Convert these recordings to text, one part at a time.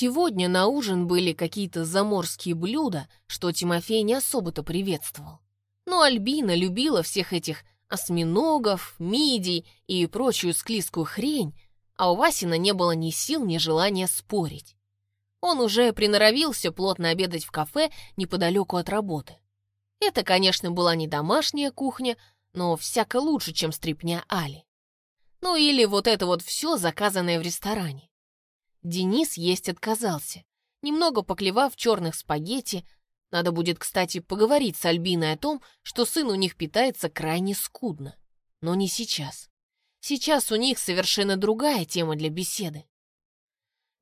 Сегодня на ужин были какие-то заморские блюда, что Тимофей не особо-то приветствовал. Но Альбина любила всех этих осьминогов, мидий и прочую склизкую хрень, а у Васина не было ни сил, ни желания спорить. Он уже приноровился плотно обедать в кафе неподалеку от работы. Это, конечно, была не домашняя кухня, но всяко лучше, чем стрипня Али. Ну или вот это вот все, заказанное в ресторане. Денис есть отказался, немного поклевав черных спагетти. Надо будет, кстати, поговорить с Альбиной о том, что сын у них питается крайне скудно. Но не сейчас. Сейчас у них совершенно другая тема для беседы.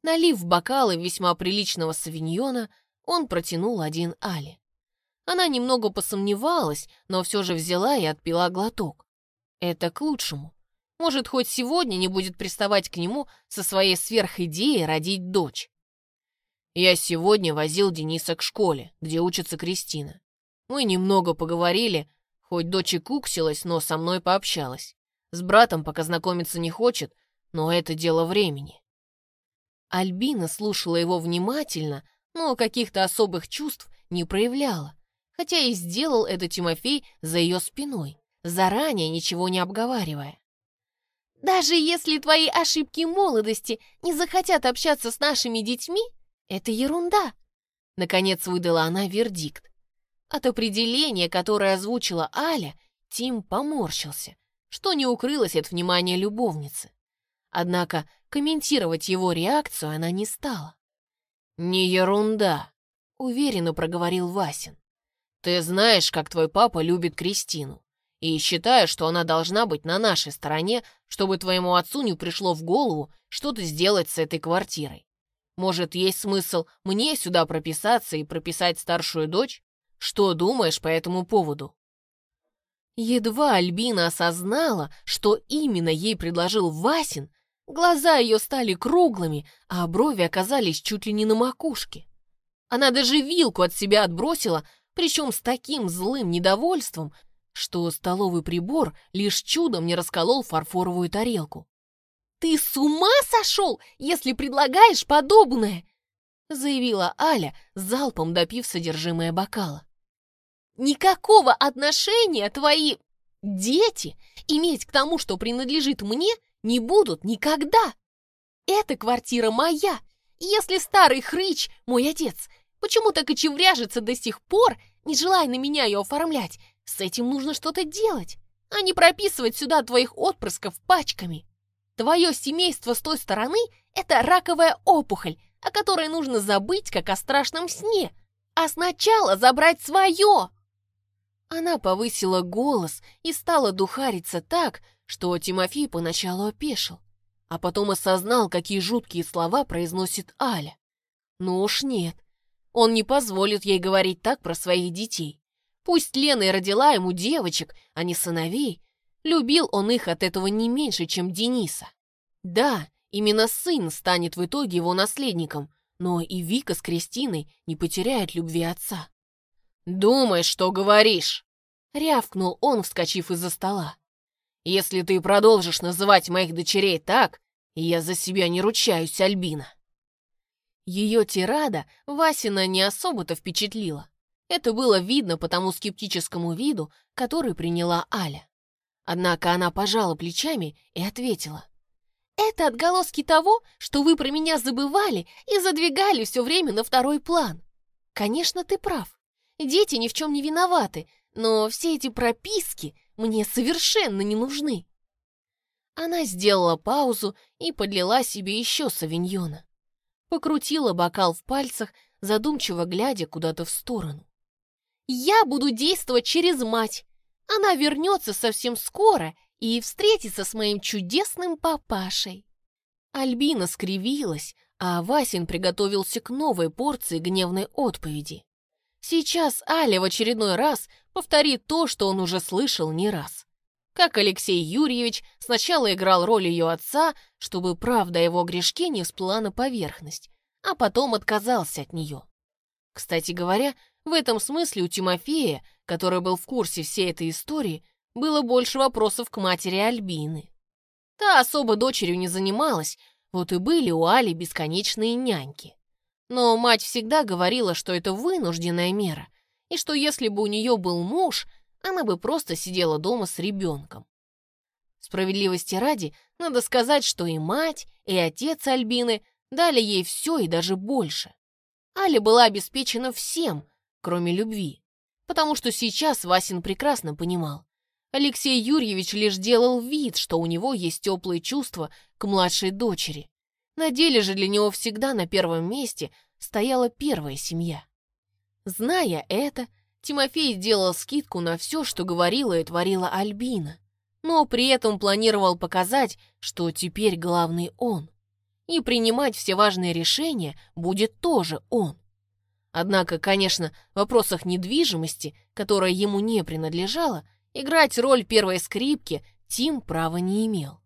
Налив бокалы весьма приличного савиньона, он протянул один Али. Она немного посомневалась, но все же взяла и отпила глоток. Это к лучшему. Может, хоть сегодня не будет приставать к нему со своей сверхидеей родить дочь. Я сегодня возил Дениса к школе, где учится Кристина. Мы немного поговорили, хоть дочь и куксилась, но со мной пообщалась. С братом пока знакомиться не хочет, но это дело времени. Альбина слушала его внимательно, но каких-то особых чувств не проявляла, хотя и сделал это Тимофей за ее спиной, заранее ничего не обговаривая. «Даже если твои ошибки молодости не захотят общаться с нашими детьми, это ерунда!» Наконец выдала она вердикт. От определения, которое озвучила Аля, Тим поморщился, что не укрылось от внимания любовницы. Однако комментировать его реакцию она не стала. «Не ерунда», — уверенно проговорил Васин. «Ты знаешь, как твой папа любит Кристину, и считаю, что она должна быть на нашей стороне, чтобы твоему отцу не пришло в голову что-то сделать с этой квартирой. Может, есть смысл мне сюда прописаться и прописать старшую дочь? Что думаешь по этому поводу?» Едва Альбина осознала, что именно ей предложил Васин, Глаза ее стали круглыми, а брови оказались чуть ли не на макушке. Она даже вилку от себя отбросила, причем с таким злым недовольством, что столовый прибор лишь чудом не расколол фарфоровую тарелку. «Ты с ума сошел, если предлагаешь подобное?» заявила Аля, залпом допив содержимое бокала. «Никакого отношения твои дети иметь к тому, что принадлежит мне, не будут никогда. Эта квартира моя. Если старый хрыч, мой отец, почему так и чевряжется до сих пор, не желая на меня ее оформлять, с этим нужно что-то делать, а не прописывать сюда твоих отпрысков пачками. Твое семейство с той стороны — это раковая опухоль, о которой нужно забыть, как о страшном сне, а сначала забрать свое. Она повысила голос и стала духариться так, что Тимофей поначалу опешил, а потом осознал, какие жуткие слова произносит Аля. Ну уж нет, он не позволит ей говорить так про своих детей. Пусть Лена и родила ему девочек, а не сыновей, любил он их от этого не меньше, чем Дениса. Да, именно сын станет в итоге его наследником, но и Вика с Кристиной не потеряют любви отца. «Думаешь, что говоришь?» — рявкнул он, вскочив из-за стола. Если ты продолжишь называть моих дочерей так, я за себя не ручаюсь, Альбина». Ее тирада Васина не особо-то впечатлила. Это было видно по тому скептическому виду, который приняла Аля. Однако она пожала плечами и ответила. «Это отголоски того, что вы про меня забывали и задвигали все время на второй план. Конечно, ты прав. Дети ни в чем не виноваты, но все эти прописки мне совершенно не нужны. Она сделала паузу и подлила себе еще савиньона. Покрутила бокал в пальцах, задумчиво глядя куда-то в сторону. «Я буду действовать через мать. Она вернется совсем скоро и встретится с моим чудесным папашей». Альбина скривилась, а Васин приготовился к новой порции гневной отповеди. Сейчас Аля в очередной раз повторит то, что он уже слышал не раз. Как Алексей Юрьевич сначала играл роль ее отца, чтобы правда его грешке не всплыла на поверхность, а потом отказался от нее. Кстати говоря, в этом смысле у Тимофея, который был в курсе всей этой истории, было больше вопросов к матери Альбины. Та особо дочерью не занималась, вот и были у Али бесконечные няньки. Но мать всегда говорила, что это вынужденная мера, и что если бы у нее был муж, она бы просто сидела дома с ребенком. Справедливости ради, надо сказать, что и мать, и отец Альбины дали ей все и даже больше. Аля была обеспечена всем, кроме любви, потому что сейчас Васин прекрасно понимал. Алексей Юрьевич лишь делал вид, что у него есть теплые чувства к младшей дочери. На деле же для него всегда на первом месте стояла первая семья. Зная это, Тимофей делал скидку на все, что говорила и творила Альбина, но при этом планировал показать, что теперь главный он. И принимать все важные решения будет тоже он. Однако, конечно, в вопросах недвижимости, которая ему не принадлежала, играть роль первой скрипки Тим права не имел.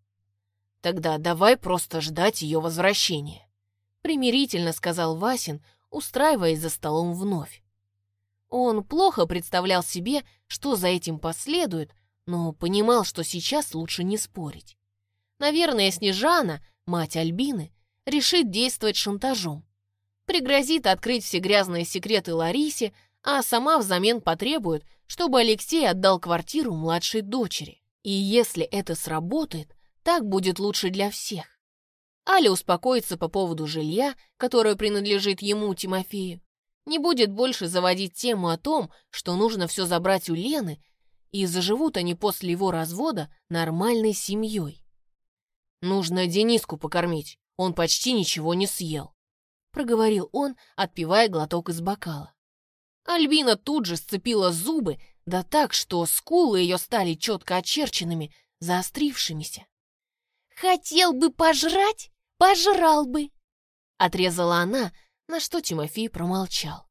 Тогда давай просто ждать ее возвращения. Примирительно сказал Васин, устраиваясь за столом вновь. Он плохо представлял себе, что за этим последует, но понимал, что сейчас лучше не спорить. Наверное, Снежана, мать Альбины, решит действовать шантажом. Пригрозит открыть все грязные секреты Ларисе, а сама взамен потребует, чтобы Алексей отдал квартиру младшей дочери. И если это сработает, так будет лучше для всех. Аля успокоится по поводу жилья, которое принадлежит ему, Тимофею, не будет больше заводить тему о том, что нужно все забрать у Лены, и заживут они после его развода нормальной семьей. «Нужно Дениску покормить, он почти ничего не съел», проговорил он, отпивая глоток из бокала. Альбина тут же сцепила зубы, да так, что скулы ее стали четко очерченными, заострившимися. «Хотел бы пожрать? Пожрал бы!» Отрезала она, на что Тимофей промолчал.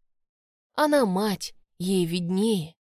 Она мать, ей виднее.